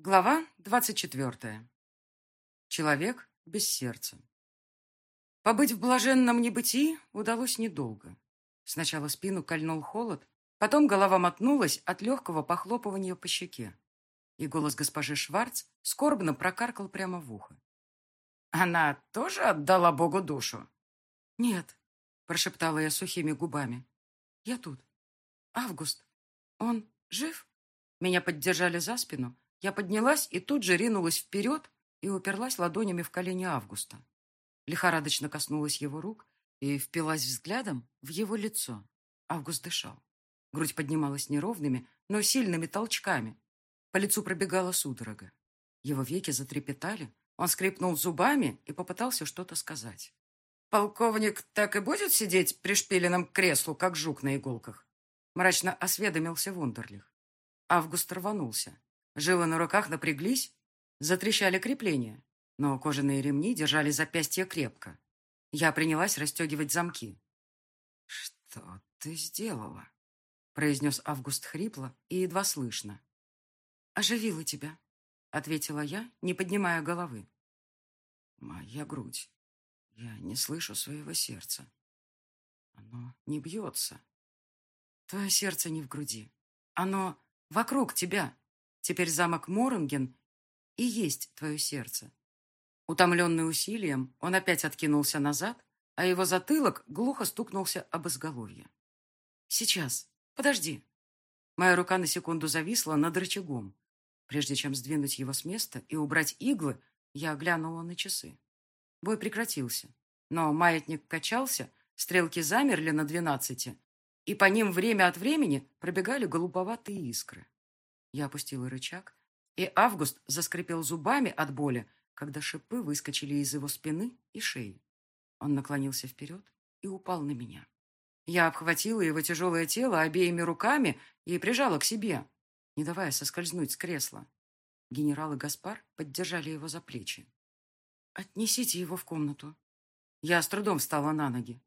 Глава двадцать четвертая. Человек без сердца. Побыть в блаженном небытии удалось недолго. Сначала спину кольнул холод, потом голова мотнулась от легкого похлопывания по щеке. И голос госпожи Шварц скорбно прокаркал прямо в ухо. «Она тоже отдала Богу душу?» «Нет», — прошептала я сухими губами. «Я тут. Август. Он жив?» Меня поддержали за спину, я поднялась и тут же ринулась вперед и уперлась ладонями в колени Августа. Лихорадочно коснулась его рук и впилась взглядом в его лицо. Август дышал. Грудь поднималась неровными, но сильными толчками. По лицу пробегала судорога. Его веки затрепетали, он скрипнул зубами и попытался что-то сказать. «Полковник так и будет сидеть пришпиленным к креслу, как жук на иголках?» Мрачно осведомился Вундерлих. Август рванулся. Жилы на руках напряглись, затрещали крепления, но кожаные ремни держали запястье крепко. Я принялась расстегивать замки. «Что ты сделала?» — произнес Август хрипло и едва слышно. «Оживила тебя», — ответила я, не поднимая головы. «Моя грудь. Я не слышу своего сердца. Оно не бьется». «Твое сердце не в груди. Оно вокруг тебя», Теперь замок Моронген и есть твое сердце. Утомленный усилием, он опять откинулся назад, а его затылок глухо стукнулся об изголовье. «Сейчас. Подожди». Моя рука на секунду зависла над рычагом. Прежде чем сдвинуть его с места и убрать иглы, я глянула на часы. Бой прекратился, но маятник качался, стрелки замерли на двенадцати, и по ним время от времени пробегали голубоватые искры. Я опустила рычаг, и Август заскрипел зубами от боли, когда шипы выскочили из его спины и шеи. Он наклонился вперед и упал на меня. Я обхватила его тяжелое тело обеими руками и прижала к себе, не давая соскользнуть с кресла. Генерал и Гаспар поддержали его за плечи. «Отнесите его в комнату». Я с трудом встала на ноги.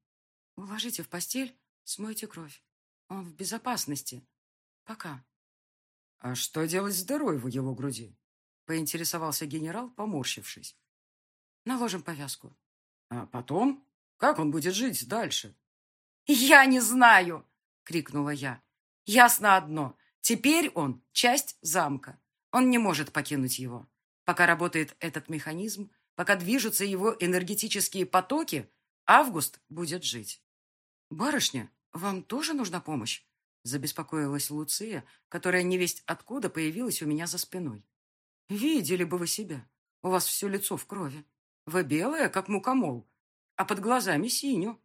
«Уложите в постель, смойте кровь. Он в безопасности. Пока». «А что делать с дырой в его груди?» — поинтересовался генерал, поморщившись. «Наложим повязку». «А потом? Как он будет жить дальше?» «Я не знаю!» — крикнула я. «Ясно одно. Теперь он часть замка. Он не может покинуть его. Пока работает этот механизм, пока движутся его энергетические потоки, Август будет жить. Барышня, вам тоже нужна помощь? Забеспокоилась Луция, которая невесть откуда появилась у меня за спиной. «Видели бы вы себя. У вас все лицо в крови. Вы белая, как мукомол, а под глазами синю».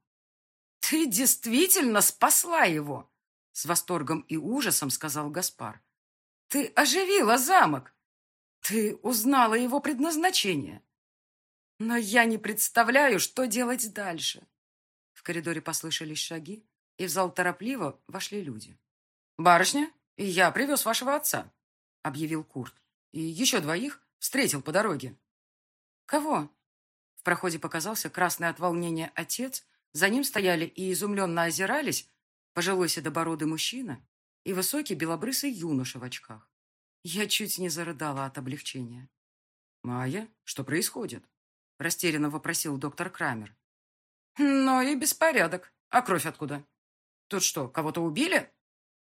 «Ты действительно спасла его!» С восторгом и ужасом сказал Гаспар. «Ты оживила замок! Ты узнала его предназначение! Но я не представляю, что делать дальше!» В коридоре послышались шаги, и в зал торопливо вошли люди. «Барышня, я привез вашего отца», — объявил Курт. «И еще двоих встретил по дороге». «Кого?» В проходе показался красный от волнения отец, за ним стояли и изумленно озирались пожилой седобородый мужчина и высокий белобрысый юноша в очках. Я чуть не зарыдала от облегчения. «Майя, что происходит?» — растерянно вопросил доктор Крамер. «Ну и беспорядок. А кровь откуда?» Тут что, кого-то убили?»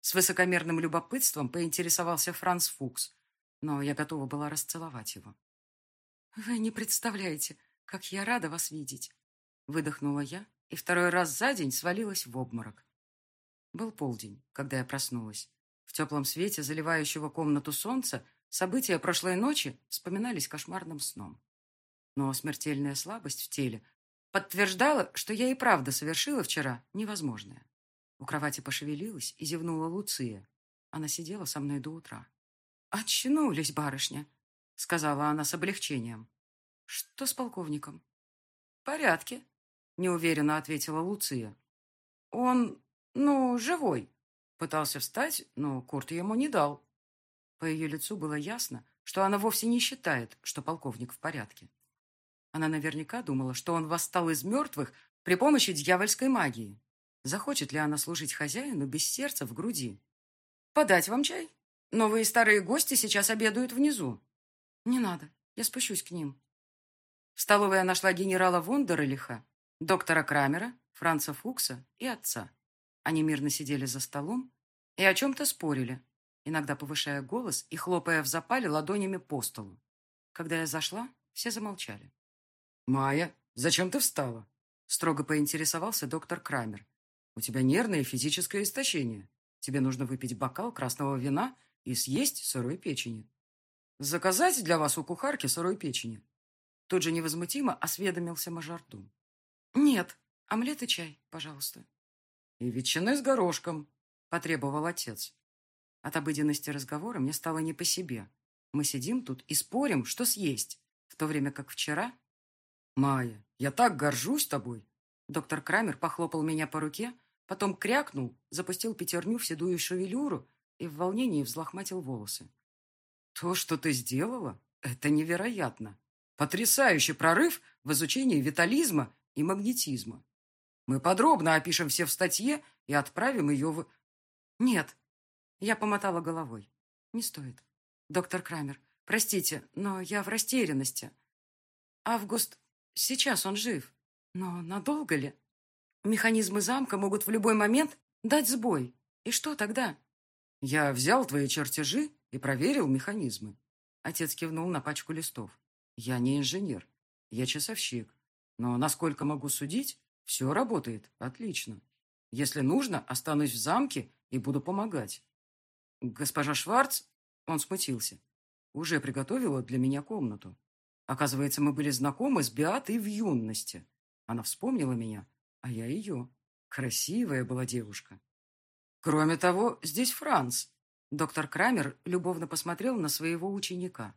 С высокомерным любопытством поинтересовался Франц Фукс, но я готова была расцеловать его. «Вы не представляете, как я рада вас видеть!» Выдохнула я и второй раз за день свалилась в обморок. Был полдень, когда я проснулась. В теплом свете, заливающего комнату солнца, события прошлой ночи вспоминались кошмарным сном. Но смертельная слабость в теле подтверждала, что я и правда совершила вчера невозможное. У кровати пошевелилась и зевнула Луция. Она сидела со мной до утра. «Очнулись, барышня», — сказала она с облегчением. «Что с полковником?» «В порядке», — неуверенно ответила Луция. «Он, ну, живой». Пытался встать, но Курт ему не дал. По ее лицу было ясно, что она вовсе не считает, что полковник в порядке. Она наверняка думала, что он восстал из мертвых при помощи дьявольской магии. Захочет ли она служить хозяину без сердца в груди? «Подать вам чай? Новые старые гости сейчас обедают внизу», Не надо, я спущусь к ним. В столовой я нашла генерала Вондерлиха, доктора Крамера, Франца Фукса и отца. Они мирно сидели за столом и о чем-то спорили, иногда повышая голос и хлопая в запале ладонями по столу. Когда я зашла, все замолчали. «Майя, зачем ты встала?» Строго поинтересовался доктор Крамер. «У тебя нервное и физическое истощение. Тебе нужно выпить бокал красного вина и съесть сырой печени. Заказать для вас у кухарки сырой печени?» Тут же невозмутимо осведомился мажордом. «Нет, омлет и чай, пожалуйста». «И ветчины с горошком», — потребовал отец. От обыденности разговора мне стало не по себе. Мы сидим тут и спорим, что съесть, в то время как вчера... «Майя, я так горжусь тобой!» Доктор Крамер похлопал меня по руке, потом крякнул, запустил пятерню в седую шевелюру и в волнении взлохматил волосы. «То, что ты сделала, это невероятно. Потрясающий прорыв в изучении витализма и магнетизма. Мы подробно опишем все в статье и отправим ее в... Нет, я помотала головой. Не стоит. Доктор Крамер, простите, но я в растерянности. Август, сейчас он жив. Но надолго ли? Механизмы замка могут в любой момент дать сбой. И что тогда? Я взял твои чертежи и проверил механизмы. Отец кивнул на пачку листов. Я не инженер, я часовщик. Но, насколько могу судить, все работает отлично. Если нужно, останусь в замке и буду помогать. Госпожа Шварц, он смутился, уже приготовила для меня комнату. Оказывается, мы были знакомы с Беатой в юности. Она вспомнила меня, а я ее. Красивая была девушка. Кроме того, здесь Франц. Доктор Крамер любовно посмотрел на своего ученика.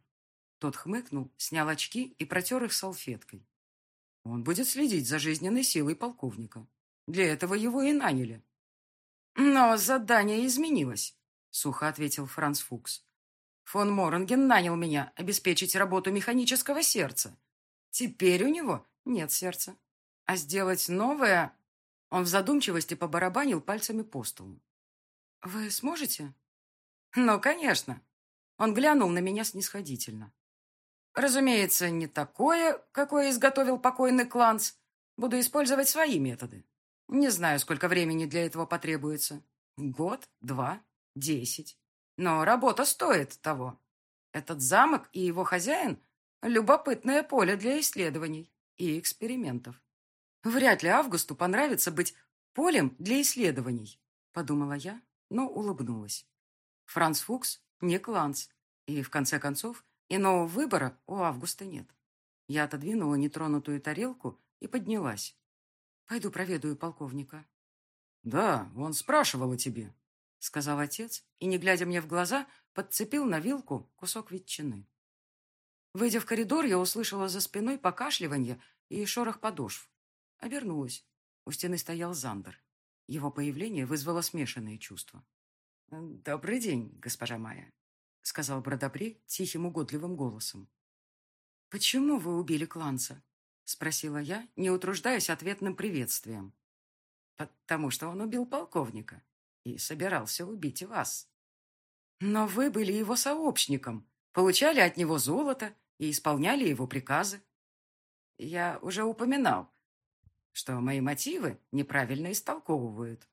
Тот хмыкнул, снял очки и протер их салфеткой. Он будет следить за жизненной силой полковника. Для этого его и наняли. Но задание изменилось. — сухо ответил Франц Фукс. «Фон Моранген нанял меня обеспечить работу механического сердца. Теперь у него нет сердца. А сделать новое...» Он в задумчивости побарабанил пальцами по столу. «Вы сможете?» «Ну, конечно». Он глянул на меня снисходительно. «Разумеется, не такое, какое изготовил покойный Кланц. Буду использовать свои методы. Не знаю, сколько времени для этого потребуется. Год, два, Десять. Но работа стоит того. Этот замок и его хозяин — любопытное поле для исследований и экспериментов. Вряд ли Августу понравится быть полем для исследований, подумала я, но улыбнулась. Франц Фукс не Кланц, и, в конце концов, иного выбора у Августа нет. Я отодвинула нетронутую тарелку и поднялась. Пойду проведаю полковника. Да, он спрашивал о тебе, — сказал отец и, не глядя мне в глаза, подцепил на вилку кусок ветчины. Выйдя в коридор, я услышала за спиной покашливание и шорох подошв. Обернулась. У стены стоял Зандер. Его появление вызвало смешанные чувства. «Добрый день, госпожа Майя», — сказал Бродобри тихим угодливым голосом. «Почему вы убили Кланца?» — спросила я, не утруждаясь ответным приветствием. «Потому что он убил полковника», и собирался убить вас. Но вы были его сообщником, получали от него золото и исполняли его приказы. Я уже упоминал, что мои мотивы неправильно истолковывают,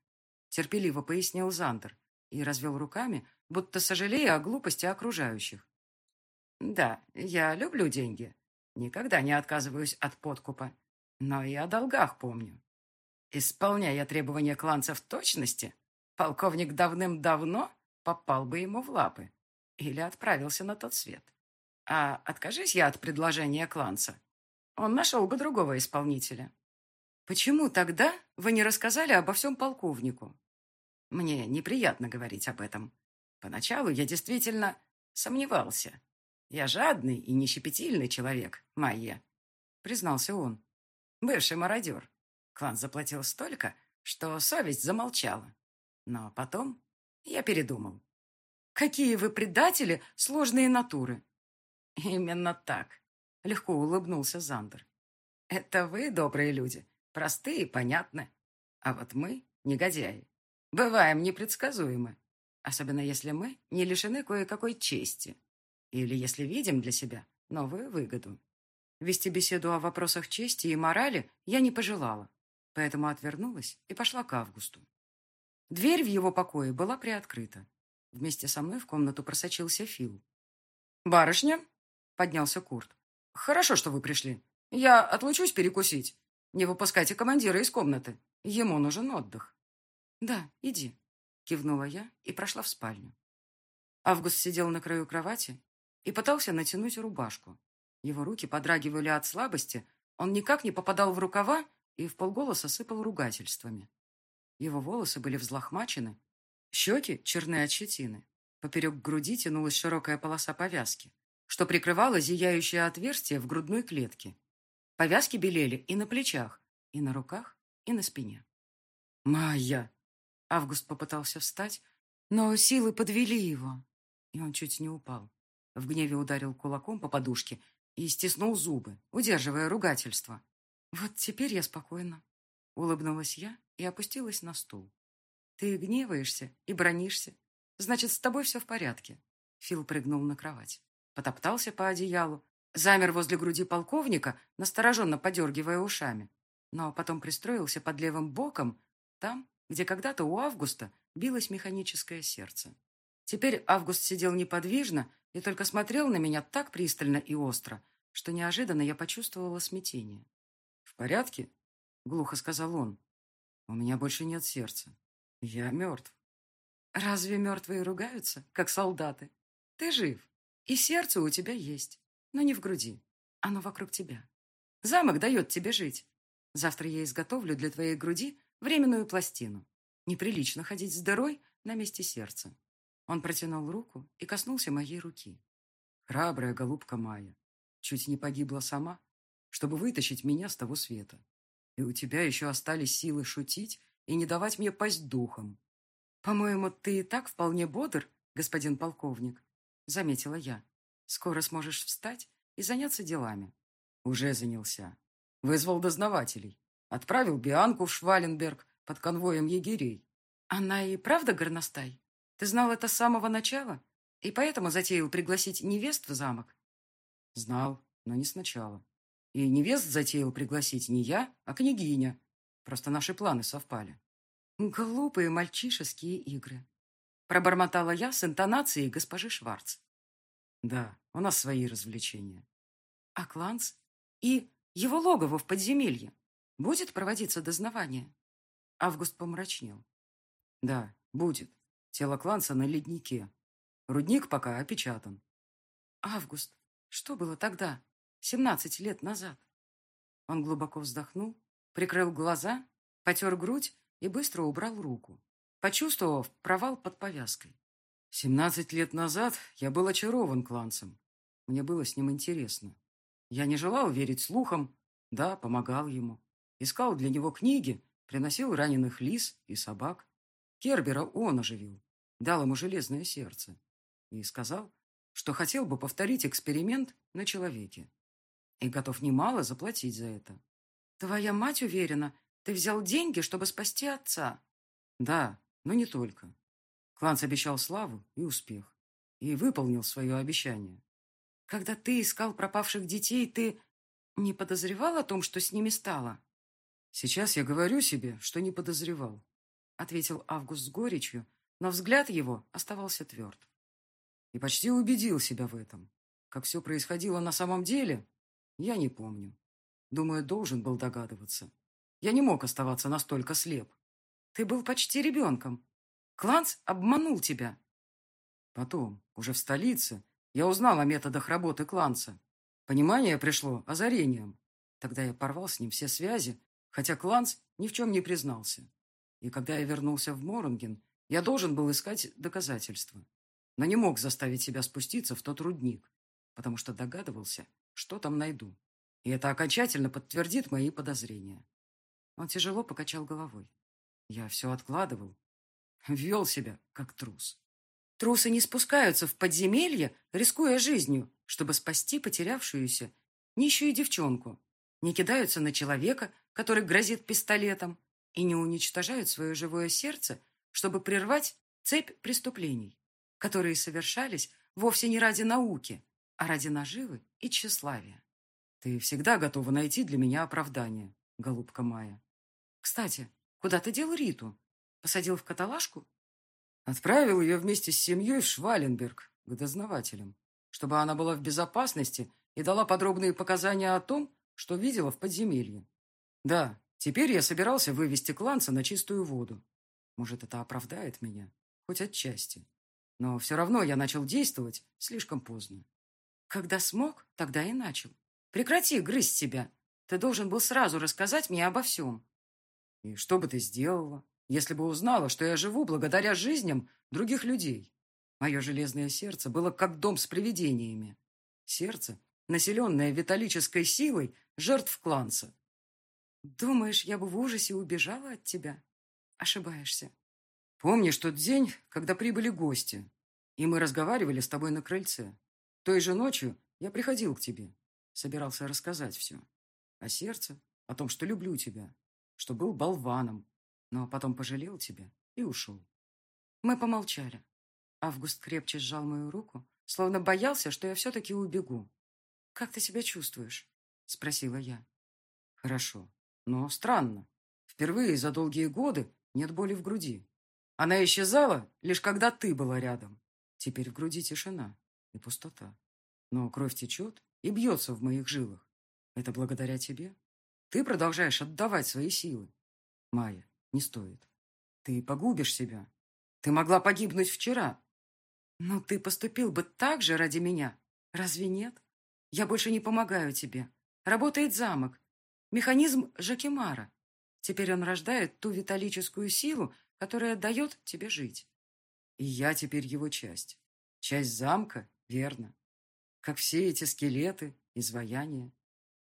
терпеливо пояснил Зандер и развел руками, будто сожалея о глупости окружающих. Да, я люблю деньги, никогда не отказываюсь от подкупа, но и о долгах помню. Исполняя требования кланца в точности, полковник давным-давно попал бы ему в лапы или отправился на тот свет. А откажись я от предложения Кланца, он нашел бы другого исполнителя. Почему тогда вы не рассказали обо всем полковнику? Мне неприятно говорить об этом. Поначалу я действительно сомневался. Я жадный и нещепетильный человек, Майя, признался он. Бывший мародер. Клан заплатил столько, что совесть замолчала. Но потом я передумал. «Какие вы предатели, сложные натуры!» «Именно так», — легко улыбнулся Зандер. «Это вы, добрые люди, простые и понятны. А вот мы, негодяи, бываем непредсказуемы, особенно если мы не лишены кое-какой чести. Или, если видим для себя, новую выгоду. Вести беседу о вопросах чести и морали я не пожелала, поэтому отвернулась и пошла к Августу. Дверь в его покое была приоткрыта. Вместе со мной в комнату просочился Фил. «Барышня?» — поднялся Курт. «Хорошо, что вы пришли. Я отлучусь перекусить. Не выпускайте командира из комнаты. Ему нужен отдых». «Да, иди», — кивнула я и прошла в спальню. Август сидел на краю кровати и пытался натянуть рубашку. Его руки подрагивали от слабости, он никак не попадал в рукава и в полголоса сыпал ругательствами. Его волосы были взлохмачены, щеки черные от щетины. Поперек груди тянулась широкая полоса повязки, что прикрывало зияющее отверстие в грудной клетке. Повязки белели и на плечах, и на руках, и на спине. «Майя!» Август попытался встать, но силы подвели его, и он чуть не упал. В гневе ударил кулаком по подушке и стиснул зубы, удерживая ругательство. «Вот теперь я спокойна», — улыбнулась я и опустилась на стул. «Ты гневаешься и бронишься. Значит, с тобой все в порядке». Фил прыгнул на кровать, потоптался по одеялу, замер возле груди полковника, настороженно подергивая ушами, но потом пристроился под левым боком, там, где когда-то у Августа билось механическое сердце. Теперь Август сидел неподвижно и только смотрел на меня так пристально и остро, что неожиданно я почувствовала смятение. «В порядке?» — глухо сказал он. «У меня больше нет сердца. Я мертв». «Разве мертвые ругаются, как солдаты? Ты жив, и сердце у тебя есть, но не в груди. Оно вокруг тебя. Замок дает тебе жить. Завтра я изготовлю для твоей груди временную пластину. Неприлично ходить с дырой на месте сердца. Он протянул руку и коснулся моей руки. Храбрая голубка Майя. Чуть не погибла сама, чтобы вытащить меня с того света. И у тебя еще остались силы шутить и не давать мне пасть духом. По-моему, ты и так вполне бодр, господин полковник, заметила я. Скоро сможешь встать и заняться делами. Уже занялся. Вызвал дознавателей. Отправил Бианку в Шваленберг под конвоем егерей. Она и правда горностай? Ты знал это с самого начала? И поэтому затеял пригласить невест в замок? Знал, но не сначала. И невест затеял пригласить не я, а княгиня. Просто наши планы совпали. Глупые мальчишеские игры. Пробормотала я с интонацией госпожи Шварц. Да, у нас свои развлечения. А Кланц? И его логово в подземелье? Будет проводиться дознавание? Август помрачнел. Да, будет. Тело Кланца на леднике. Рудник пока опечатан. Август. Что было тогда? Семнадцать лет назад. Он глубоко вздохнул, прикрыл глаза, потер грудь и быстро убрал руку, почувствовав провал под повязкой. Семнадцать лет назад я был очарован Кланцем. Мне было с ним интересно. Я не желал верить слухам, да, помогал ему. Искал для него книги, приносил раненых лис и собак. Кербера он оживил дал ему железное сердце и сказал, что хотел бы повторить эксперимент на человеке и готов немало заплатить за это. Твоя мать уверена, ты взял деньги, чтобы спасти отца. Да, но не только. Кланц обещал славу и успех и выполнил свое обещание. Когда ты искал пропавших детей, ты не подозревал о том, что с ними стало? Сейчас я говорю себе, что не подозревал, ответил Август с горечью, но взгляд его оставался тверд. И почти убедил себя в этом. Как все происходило на самом деле, я не помню. Думаю, должен был догадываться. Я не мог оставаться настолько слеп. Ты был почти ребенком. Кланц обманул тебя. Потом, уже в столице, я узнал о методах работы Кланца. Понимание пришло озарением. Тогда я порвал с ним все связи, хотя Кланц ни в чем не признался. И когда я вернулся в Моронген, я должен был искать доказательства, но не мог заставить себя спуститься в тот рудник, потому что догадывался, что там найду. И это окончательно подтвердит мои подозрения. Он тяжело покачал головой. Я все откладывал. Вел себя, как трус. Трусы не спускаются в подземелье, рискуя жизнью, чтобы спасти потерявшуюся нищую девчонку. Не кидаются на человека, который грозит пистолетом, и не уничтожают свое живое сердце чтобы прервать цепь преступлений, которые совершались Вовсе не ради науки, а ради наживы и тщеславия. Ты всегда готова найти для меня оправдание, голубка Майя. Кстати, куда ты дел Риту? Посадил в каталажку? Отправил ее вместе с семьей в Шваленберг к дознавателям, чтобы она была в безопасности и дала подробные показания о том, что видела в подземелье. Да, теперь я собирался вывести кланца на чистую воду. Может, это оправдает меня, хоть отчасти. Но все равно я начал действовать слишком поздно. Когда смог, тогда и начал. Прекрати грызть себя. Ты должен был сразу рассказать мне обо всем. И что бы ты сделала, если бы узнала, что я живу благодаря жизням других людей? Мое железное сердце было как дом с привидениями. Сердце, населенное виталической силой жертв кланца. Думаешь, я бы в ужасе убежала от тебя? Ошибаешься. Помнишь тот день, когда прибыли гости, и мы разговаривали с тобой на крыльце? Той же ночью я приходил к тебе, собирался рассказать все. О сердце, о том, что люблю тебя, что был болваном, но потом пожалел тебя и ушел. Мы помолчали. Август крепче сжал мою руку, словно боялся, что я все-таки убегу. «Как ты себя чувствуешь?» — спросила я. «Хорошо, но странно. Впервые за долгие годы нет боли в груди. Она исчезала, лишь когда ты была рядом. Теперь в груди тишина и пустота. Но кровь течет и бьется в моих жилах. Это благодаря тебе. Ты продолжаешь отдавать свои силы. Майя, не стоит. Ты погубишь себя. Ты могла погибнуть вчера. Но ты поступил бы так же ради меня. Разве нет? Я больше не помогаю тебе. Работает замок. Механизм Жакимара. Теперь он рождает ту виталическую силу, которая дает тебе жить. И я теперь его часть. Часть замка, верно. Как все эти скелеты, изваяния.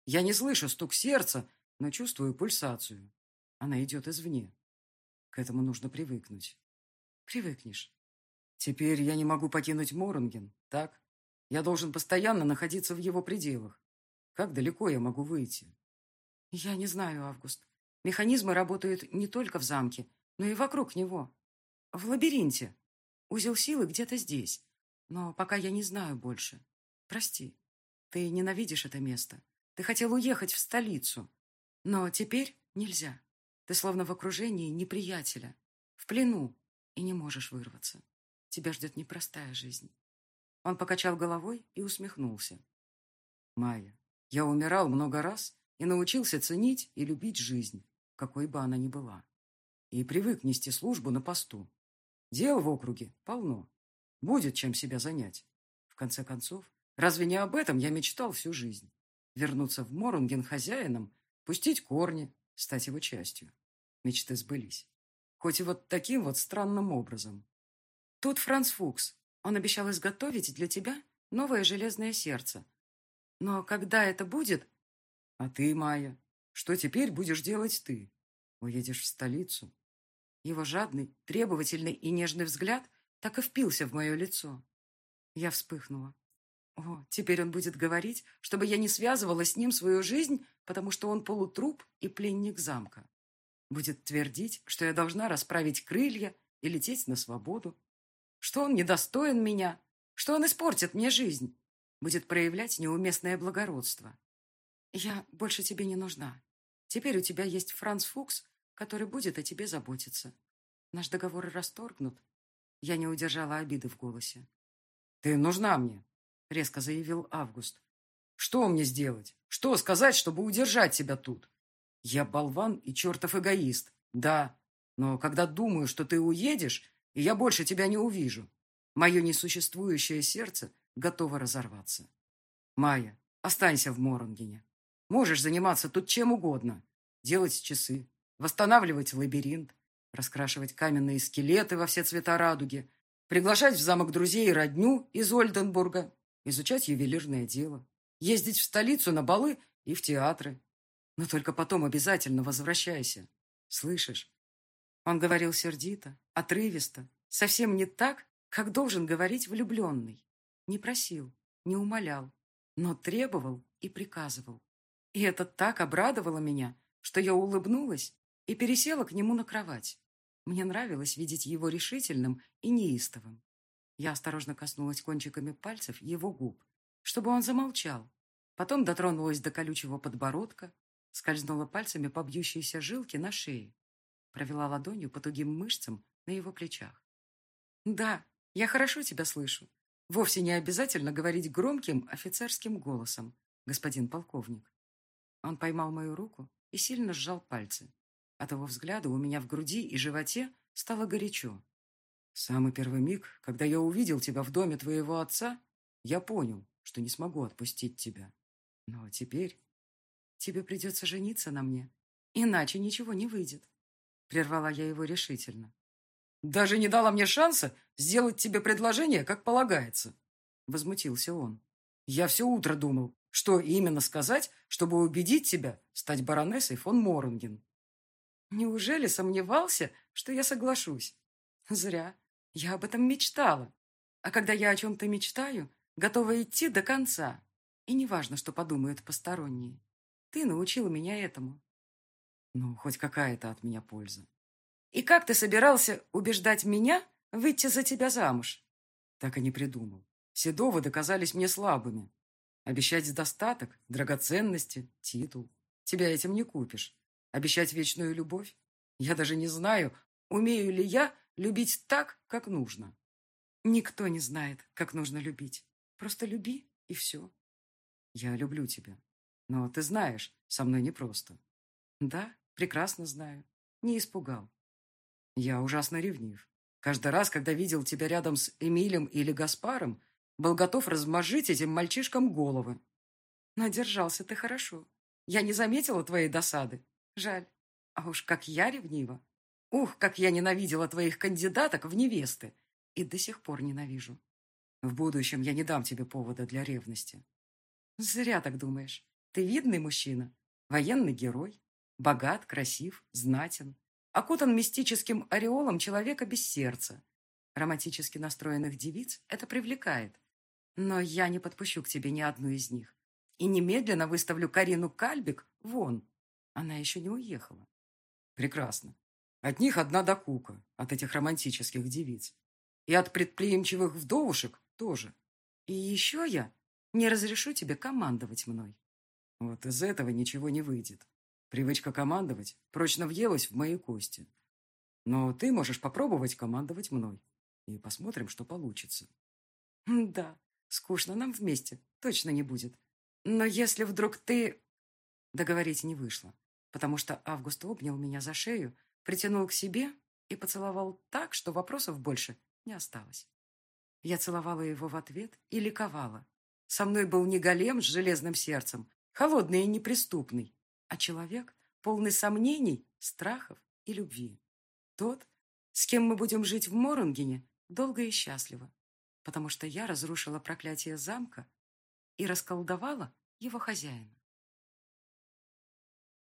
Я не слышу стук сердца, но чувствую пульсацию. Она идет извне. К этому нужно привыкнуть. Привыкнешь. Теперь я не могу покинуть Моронген, так? Я должен постоянно находиться в его пределах. Как далеко я могу выйти? Я не знаю, Август. Механизмы работают не только в замке, но и вокруг него. В лабиринте. Узел силы где-то здесь. Но пока я не знаю больше. Прости. Ты ненавидишь это место. Ты хотел уехать в столицу. Но теперь нельзя. Ты словно в окружении неприятеля. В плену. И не можешь вырваться. Тебя ждет непростая жизнь. Он покачал головой и усмехнулся. Майя, я умирал много раз и научился ценить и любить жизнь, какой бы она ни была и привык нести службу на посту. Дел в округе полно. Будет чем себя занять. В конце концов, разве не об этом я мечтал всю жизнь? Вернуться в Морунген хозяином, пустить корни, стать его частью. Мечты сбылись. Хоть и вот таким вот странным образом. Тут Франц Фукс. Он обещал изготовить для тебя новое железное сердце. Но когда это будет... А ты, Майя, что теперь будешь делать ты? Уедешь в столицу. Его жадный, требовательный и нежный взгляд так и впился в мое лицо. Я вспыхнула. О, теперь он будет говорить, чтобы я не связывала с ним свою жизнь, потому что он полутруп и пленник замка. Будет твердить, что я должна расправить крылья и лететь на свободу. Что он недостоин меня, что он испортит мне жизнь. Будет проявлять неуместное благородство. Я больше тебе не нужна. Теперь у тебя есть Франц Фукс, который будет о тебе заботиться. Наш договор расторгнут. Я не удержала обиды в голосе. «Ты нужна мне», — резко заявил Август. «Что мне сделать? Что сказать, чтобы удержать тебя тут? Я болван и чертов эгоист, да. Но когда думаю, что ты уедешь, и я больше тебя не увижу, мое несуществующее сердце готово разорваться. Майя, останься в Моронгене. Можешь заниматься тут чем угодно. Делать часы, восстанавливать лабиринт, раскрашивать каменные скелеты во все цвета радуги, приглашать в замок друзей и родню из Ольденбурга, изучать ювелирное дело, ездить в столицу на балы и в театры. Но только потом обязательно возвращайся. Слышишь? Он говорил сердито, отрывисто, совсем не так, как должен говорить влюбленный. Не просил, не умолял, но требовал и приказывал. И это так обрадовало меня, что я улыбнулась и пересела к нему на кровать. Мне нравилось видеть его решительным и неистовым. Я осторожно коснулась кончиками пальцев его губ, чтобы он замолчал. Потом дотронулась до колючего подбородка, скользнула пальцами по бьющейся жилке на шее, провела ладонью по тугим мышцам на его плечах. «Да, я хорошо тебя слышу. Вовсе не обязательно говорить громким офицерским голосом, господин полковник». Он поймал мою руку и сильно сжал пальцы. От его взгляда у меня в груди и животе стало горячо. Самый первый миг, когда я увидел тебя в доме твоего отца, я понял, что не смогу отпустить тебя. Но теперь тебе придется жениться на мне, иначе ничего не выйдет. Прервала я его решительно. Даже не дала мне шанса сделать тебе предложение, как полагается. Возмутился он. Я все утро думал, что именно сказать, чтобы убедить тебя стать баронессой фон Моронген. Неужели сомневался, что я соглашусь? Зря. Я об этом мечтала. А когда я о чем-то мечтаю, готова идти до конца. И неважно, что подумают посторонние. Ты научил меня этому. Ну, хоть какая-то от меня польза. И как ты собирался убеждать меня выйти за тебя замуж? Так и не придумал. Все доводы казались мне слабыми. Обещать достаток, драгоценности, титул. Тебя этим не купишь. Обещать вечную любовь? Я даже не знаю, умею ли я Любить так, как нужно. Никто не знает, как нужно любить. Просто люби, и все. Я люблю тебя. Но ты знаешь, со мной непросто. Да, прекрасно знаю. Не испугал. Я ужасно ревнив. Каждый раз, когда видел тебя рядом с Эмилем или Гаспаром, был готов размажить этим мальчишкам головы. Надержался ты хорошо. Я не заметила твоей досады. Жаль. А уж как я ревнива. Ух, как я ненавидела твоих кандидаток в невесты. И до сих пор ненавижу. В будущем я не дам тебе повода для ревности. Зря так думаешь. Ты видный мужчина. Военный герой. Богат, красив, знатен. Окутан мистическим ореолом человека без сердца. Романтически настроенных девиц это привлекает. Но я не подпущу к тебе ни одну из них. И немедленно выставлю Карину Кальбик вон. Она еще не уехала. Прекрасно. От них одна докука, от этих романтических девиц. И от предприимчивых вдовушек тоже. И еще я не разрешу тебе командовать мной. Вот из этого ничего не выйдет. Привычка командовать прочно въелась в мои кости. Но ты можешь попробовать командовать мной. И посмотрим, что получится. Да, скучно нам вместе. Точно не будет. Но если вдруг ты... Договорить не вышло, потому что Август обнял меня за шею притянул к себе и поцеловал так, что вопросов больше не осталось. Я целовала его в ответ и ликовала. Со мной был не голем с железным сердцем, холодный и неприступный, а человек, полный сомнений, страхов и любви. Тот, с кем мы будем жить в Моронгене, долго и счастливо, потому что я разрушила проклятие замка и расколдовала его хозяина.